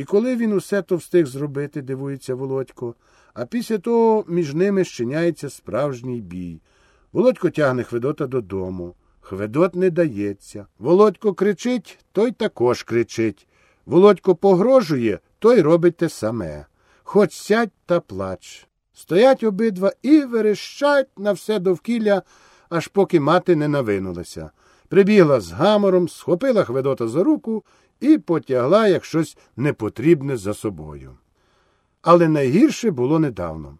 І коли він усе то встиг зробити, дивується Володько, а після того між ними щиняється справжній бій. Володько тягне Хведота додому. Хведот не дається. Володько кричить, той також кричить. Володько погрожує, той робить те саме. Хоч сядь та плач. Стоять обидва і верещать на все довкілля, аж поки мати не навинулася. Прибігла з гамором, схопила Хведота за руку і потягла як щось непотрібне за собою. Але найгірше було недавно.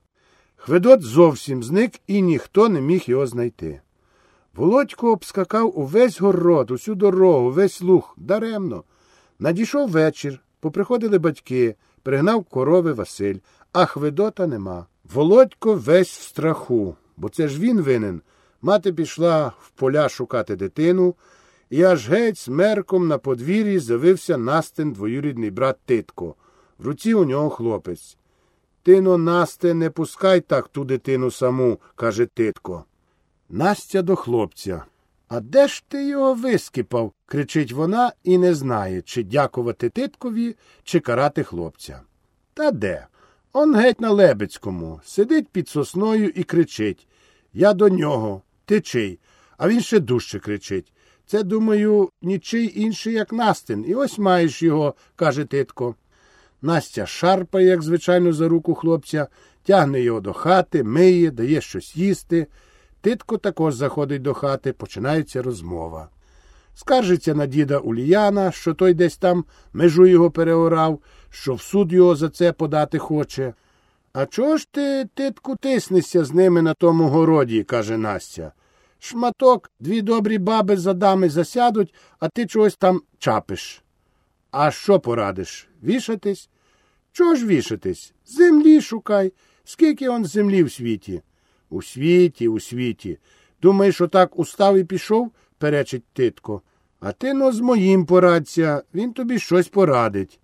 Хведот зовсім зник, і ніхто не міг його знайти. Володько обскакав увесь город, усю дорогу, весь луг, даремно. Надійшов вечір, поприходили батьки, пригнав корови Василь, а Хведота нема. Володько весь в страху, бо це ж він винен. Мати пішла в поля шукати дитину, і аж геть смерком на подвір'ї з'явився Настин двоюрідний брат Титко. В руці у нього хлопець. Тино, Насте, не пускай так ту дитину саму, каже Титко. Настя до хлопця. А де ж ти його вискипав? кричить вона і не знає, чи дякувати Титкові, чи карати хлопця. Та де? Он геть на Лебецькому, сидить під сосною і кричить Я до нього, ти чий? А він ще дужче кричить. Це, думаю, нічий інший, як Настин, і ось маєш його, каже Титко. Настя шарпає, як звичайно, за руку хлопця, тягне його до хати, миє, дає щось їсти. Титко також заходить до хати, починається розмова. Скаржиться на діда Уліяна, що той десь там межу його переорав, що в суд його за це подати хоче. А чого ж ти, титку, тиснешся з ними на тому городі, каже Настя. Шматок, дві добрі баби за дами засядуть, а ти чогось там чапиш. А що порадиш? Вішатись? Чого ж вішатись? Землі шукай. Скільки он землі в світі? У світі, у світі. Думаєш, отак устав і пішов? перечить титко. А ти но з моїм порадься, він тобі щось порадить.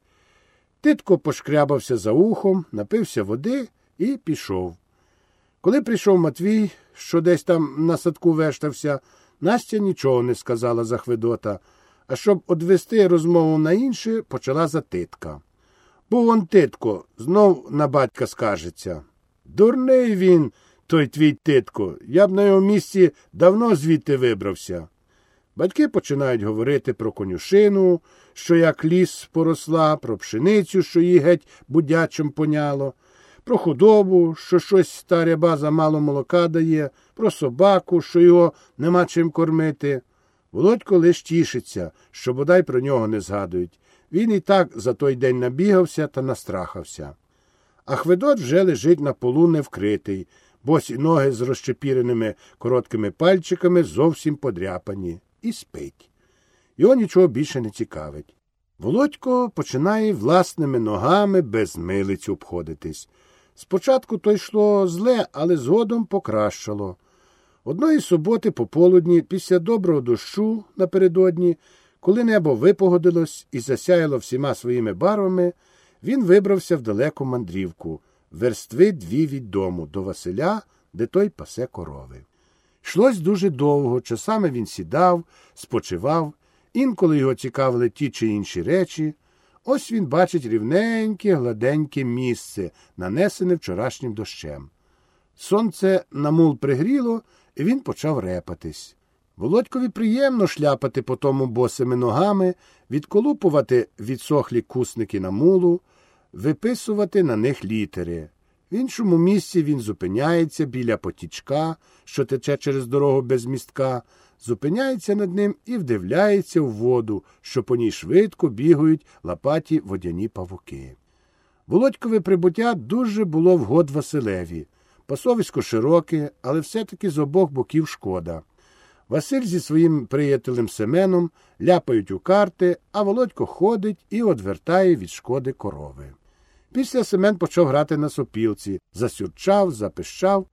Титко пошкрябався за ухом, напився води і пішов. Коли прийшов Матвій, що десь там на садку вештався, Настя нічого не сказала за Хведота, а щоб одвести розмову на інше, почала за титка. Був он титко, знов на батька скажеться. Дурний він, той твій титко, я б на його місці давно звідти вибрався. Батьки починають говорити про конюшину, що як ліс поросла, про пшеницю, що її геть будячим поняло, про худобу, що щось та ряба замало молока дає, про собаку, що його нема чим кормити. Володько лиш тішиться, що бодай про нього не згадують. Він і так за той день набігався та настрахався. А Хведот вже лежить на полу невкритий, босі ноги з розчепіреними короткими пальчиками зовсім подряпані, і спить. Його нічого більше не цікавить. Володько починає власними ногами без милиць обходитись. Спочатку то йшло зле, але згодом покращало. Одної суботи пополудні, після доброго дощу напередодні, коли небо випогодилось і засяяло всіма своїми барвами, він вибрався в далеку мандрівку, верстви дві від дому, до Василя, де той пасе корови. Йшлось дуже довго, часами він сідав, спочивав, інколи його цікавили ті чи інші речі. Ось він бачить рівненьке, гладеньке місце, нанесене вчорашнім дощем. Сонце на мул пригріло, і він почав репатись. Володькові приємно шляпати по тому босими ногами, відколупувати відсохлі кусники на мулу, виписувати на них літери. В іншому місці він зупиняється біля потічка, що тече через дорогу без містка, зупиняється над ним і вдивляється в воду, що по ній швидко бігають лопаті водяні павуки. Володькове прибуття дуже було вгод Василеві. Пасовисько широке, але все-таки з обох боків шкода. Василь зі своїм приятелем Семеном ляпають у карти, а Володько ходить і одвертає від шкоди корови. Після Семен почав грати на сопілці, засюрчав, запищав,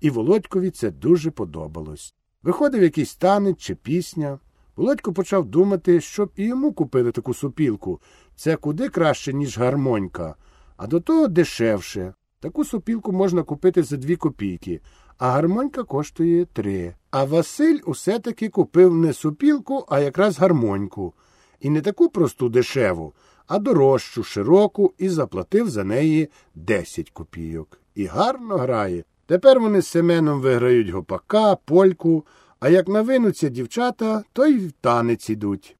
і Володькові це дуже подобалось. Виходив якийсь танець чи пісня. Володько почав думати, щоб і йому купили таку сопілку. Це куди краще, ніж гармонька, а до того дешевше. Таку сопілку можна купити за дві копійки, а гармонька коштує три. А Василь усе таки купив не сопілку, а якраз гармоньку. І не таку просту дешеву, а дорожчу, широку, і заплатив за неї 10 копійок. І гарно грає. Тепер вони з Семеном виграють гопака, польку, а як навинуться дівчата, то й в танець ідуть.